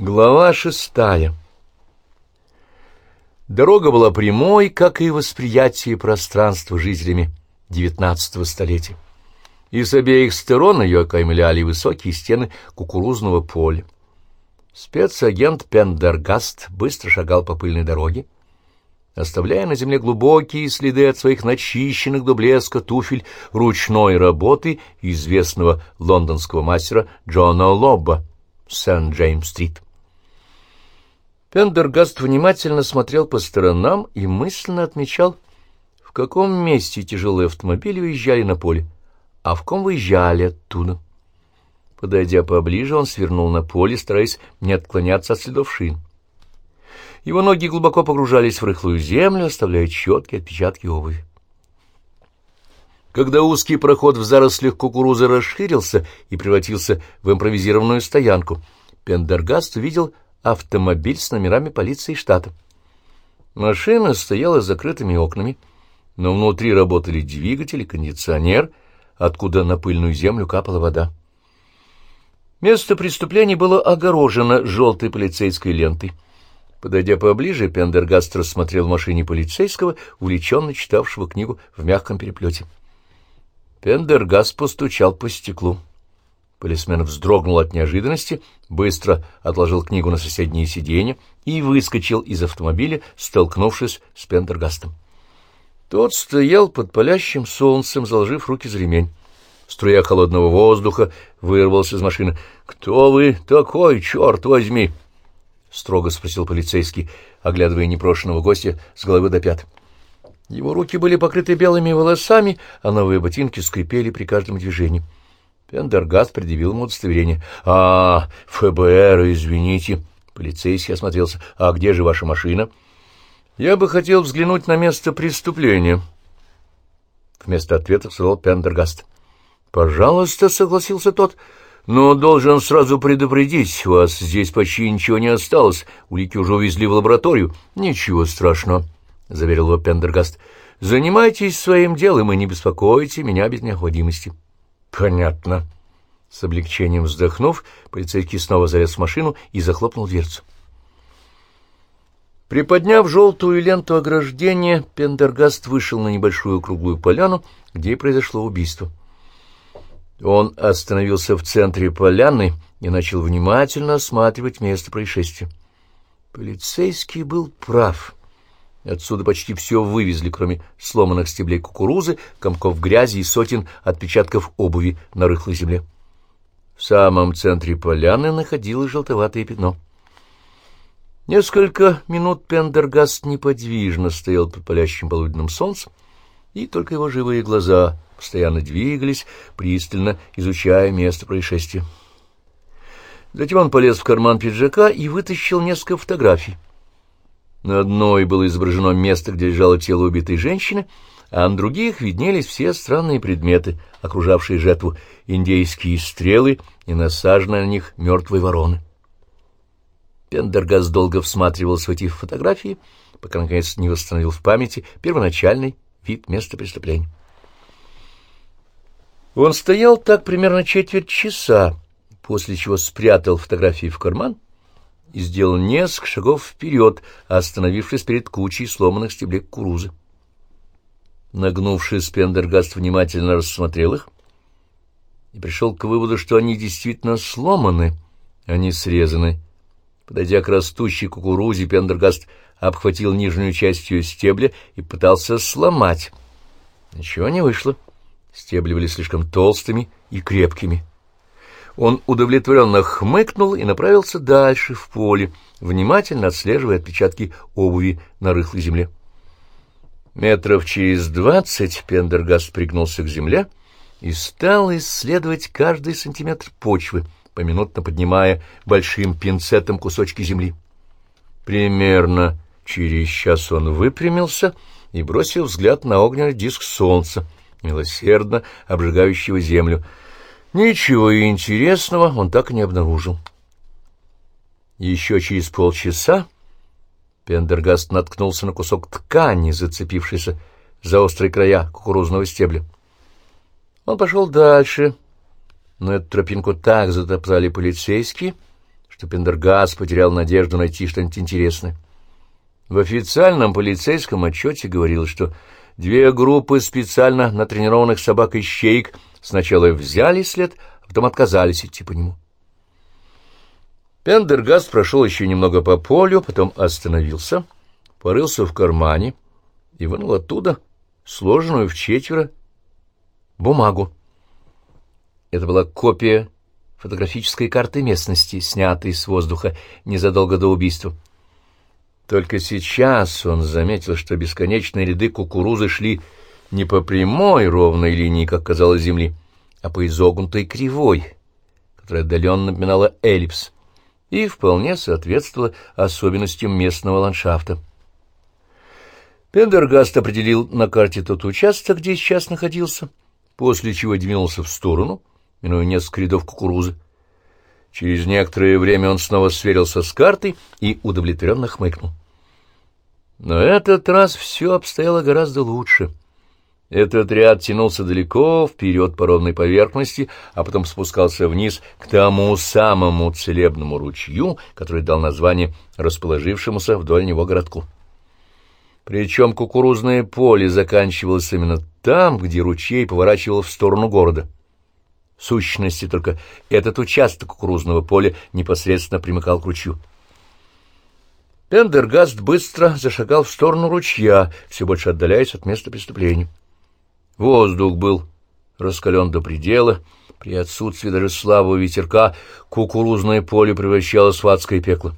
Глава шестая Дорога была прямой, как и восприятие пространства жителями девятнадцатого столетия. И с обеих сторон ее окаймляли высокие стены кукурузного поля. Спецагент Пендергаст быстро шагал по пыльной дороге, оставляя на земле глубокие следы от своих начищенных до блеска туфель ручной работы известного лондонского мастера Джона Лобба, Сент-Джеймс-стрит. Пендергаст внимательно смотрел по сторонам и мысленно отмечал, в каком месте тяжелые автомобили уезжали на поле, а в ком выезжали оттуда. Подойдя поближе, он свернул на поле, стараясь не отклоняться от следов шин. Его ноги глубоко погружались в рыхлую землю, оставляя четкие отпечатки обуви. Когда узкий проход в зарослях кукурузы расширился и превратился в импровизированную стоянку, Пендергаст увидел автомобиль с номерами полиции штата. Машина стояла с закрытыми окнами, но внутри работали двигатель и кондиционер, откуда на пыльную землю капала вода. Место преступления было огорожено желтой полицейской лентой. Подойдя поближе, Пендергаст рассмотрел в машине полицейского, увлеченно читавшего книгу в мягком переплете. Пендергаст постучал по стеклу. Полисмен вздрогнул от неожиданности, быстро отложил книгу на соседнее сиденье и выскочил из автомобиля, столкнувшись с Пендергастом. Тот стоял под палящим солнцем, заложив руки за ремень. Струя холодного воздуха вырвался из машины. «Кто вы такой, черт возьми?» — строго спросил полицейский, оглядывая непрошенного гостя с головы до пят. Его руки были покрыты белыми волосами, а новые ботинки скрипели при каждом движении. Пендергаст предъявил ему удостоверение. — А, ФБР, извините. Полицейский осмотрелся. — А где же ваша машина? — Я бы хотел взглянуть на место преступления. Вместо ответа сказал Пендергаст. — Пожалуйста, — согласился тот. — Но должен сразу предупредить, вас здесь почти ничего не осталось. Улики уже увезли в лабораторию. — Ничего страшного, — заверил его Пендергаст. — Занимайтесь своим делом и не беспокойте меня без необходимости. — Понятно. С облегчением вздохнув, полицейский снова залез в машину и захлопнул дверцу. Приподняв желтую ленту ограждения, Пендергаст вышел на небольшую круглую поляну, где и произошло убийство. Он остановился в центре поляны и начал внимательно осматривать место происшествия. Полицейский был прав. Отсюда почти все вывезли, кроме сломанных стеблей кукурузы, комков грязи и сотен отпечатков обуви на рыхлой земле. В самом центре поляны находилось желтоватое пятно. Несколько минут Пендергаст неподвижно стоял под палящим полуденным солнцем, и только его живые глаза постоянно двигались, пристально изучая место происшествия. Затем он полез в карман пиджака и вытащил несколько фотографий. На одной было изображено место, где лежало тело убитой женщины, а на других виднелись все странные предметы, окружавшие жертву, индейские стрелы и насаженные на них мертвые вороны. Пендергас долго всматривался в эти фотографии, пока, наконец, не восстановил в памяти первоначальный вид места преступления. Он стоял так примерно четверть часа, после чего спрятал фотографии в карман и сделал несколько шагов вперед, остановившись перед кучей сломанных стеблей кукурузы. Нагнувшись, Пендергаст внимательно рассмотрел их и пришел к выводу, что они действительно сломаны, а не срезаны. Подойдя к растущей кукурузе, Пендергаст обхватил нижнюю часть ее стебля и пытался сломать. Ничего не вышло. Стебли были слишком толстыми и крепкими. Он удовлетворенно хмыкнул и направился дальше, в поле, внимательно отслеживая отпечатки обуви на рыхлой земле. Метров через двадцать Пендергаст пригнулся к земле и стал исследовать каждый сантиметр почвы, поминутно поднимая большим пинцетом кусочки земли. Примерно через час он выпрямился и бросил взгляд на огненный диск солнца, милосердно обжигающего землю, Ничего интересного он так и не обнаружил. Еще через полчаса Пендергаст наткнулся на кусок ткани, зацепившийся за острые края кукурузного стебля. Он пошел дальше, но эту тропинку так затоптали полицейские, что Пендергаст потерял надежду найти что-нибудь интересное. В официальном полицейском отчете говорилось, что две группы специально натренированных собак-ищеек сначала взяли след, а потом отказались идти по нему. Пендергаст прошел еще немного по полю, потом остановился, порылся в кармане и вынул оттуда сложенную в четверо бумагу. Это была копия фотографической карты местности, снятой с воздуха незадолго до убийства. Только сейчас он заметил, что бесконечные ряды кукурузы шли не по прямой ровной линии, как казалось земли, а по изогнутой кривой, которая отдаленно напоминала эллипс и вполне соответствовала особенностям местного ландшафта. Пендергаст определил на карте тот участок, где сейчас находился, после чего двинулся в сторону, минуя несколько рядов кукурузы. Через некоторое время он снова сверился с картой и удовлетворенно хмыкнул. Но этот раз все обстояло гораздо лучше. Этот ряд тянулся далеко вперед по ровной поверхности, а потом спускался вниз к тому самому целебному ручью, который дал название расположившемуся вдоль него городку. Причем кукурузное поле заканчивалось именно там, где ручей поворачивал в сторону города. В сущности, только этот участок кукурузного поля непосредственно примыкал к ручью. Пендергаст быстро зашагал в сторону ручья, все больше отдаляясь от места преступления. Воздух был раскален до предела, при отсутствии даже слабого ветерка кукурузное поле превращалось в адское пекло.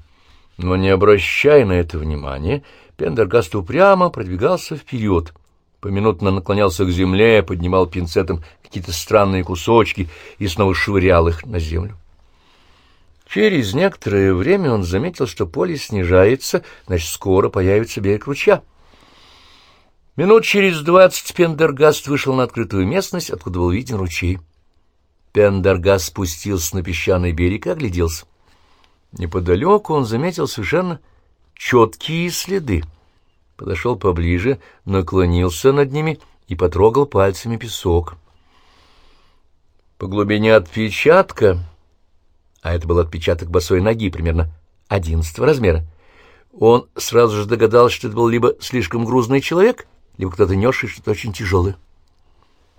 Но не обращая на это внимания, Пендергаст упрямо продвигался вперед, поминутно наклонялся к земле, поднимал пинцетом какие-то странные кусочки и снова швырял их на землю. Через некоторое время он заметил, что поле снижается, значит, скоро появится берег ручья. Минут через двадцать Пендергаст вышел на открытую местность, откуда был виден ручей. Пендергаст спустился на песчаный берег и огляделся. Неподалеку он заметил совершенно четкие следы. Подошел поближе, наклонился над ними и потрогал пальцами песок. По глубине отпечатка, а это был отпечаток босой ноги примерно одиннадцатого размера, он сразу же догадался, что это был либо слишком грузный человек, либо кто-то несший что-то очень тяжелое.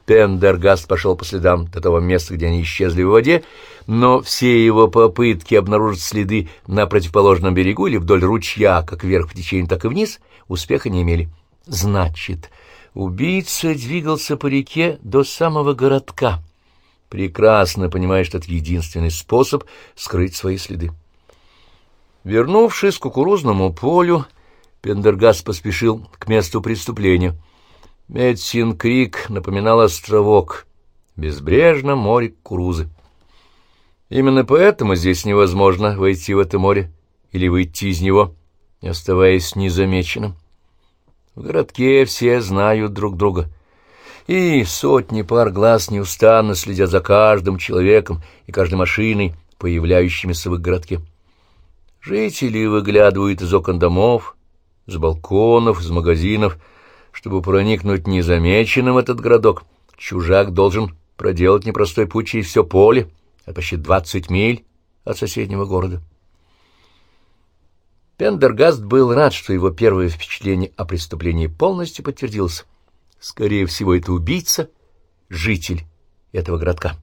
Пендергаст пошел по следам до того места, где они исчезли в воде, но все его попытки обнаружить следы на противоположном берегу или вдоль ручья, как вверх по течению, так и вниз, успеха не имели. Значит, убийца двигался по реке до самого городка, прекрасно понимая, что это единственный способ скрыть свои следы. Вернувшись к кукурузному полю, Пендергаст поспешил к месту преступления — Медсин Крик напоминал островок, безбрежно море Кукурузы. Именно поэтому здесь невозможно войти в это море или выйти из него, не оставаясь незамеченным. В городке все знают друг друга, и сотни пар глаз неустанно следят за каждым человеком и каждой машиной, появляющимися в их городке. Жители выглядывают из окон домов, с балконов, из магазинов — чтобы проникнуть незамеченным в этот городок, чужак должен проделать непростой путь через все поле, а почти двадцать миль от соседнего города. Пендергаст был рад, что его первое впечатление о преступлении полностью подтвердилось. Скорее всего, это убийца, житель этого городка.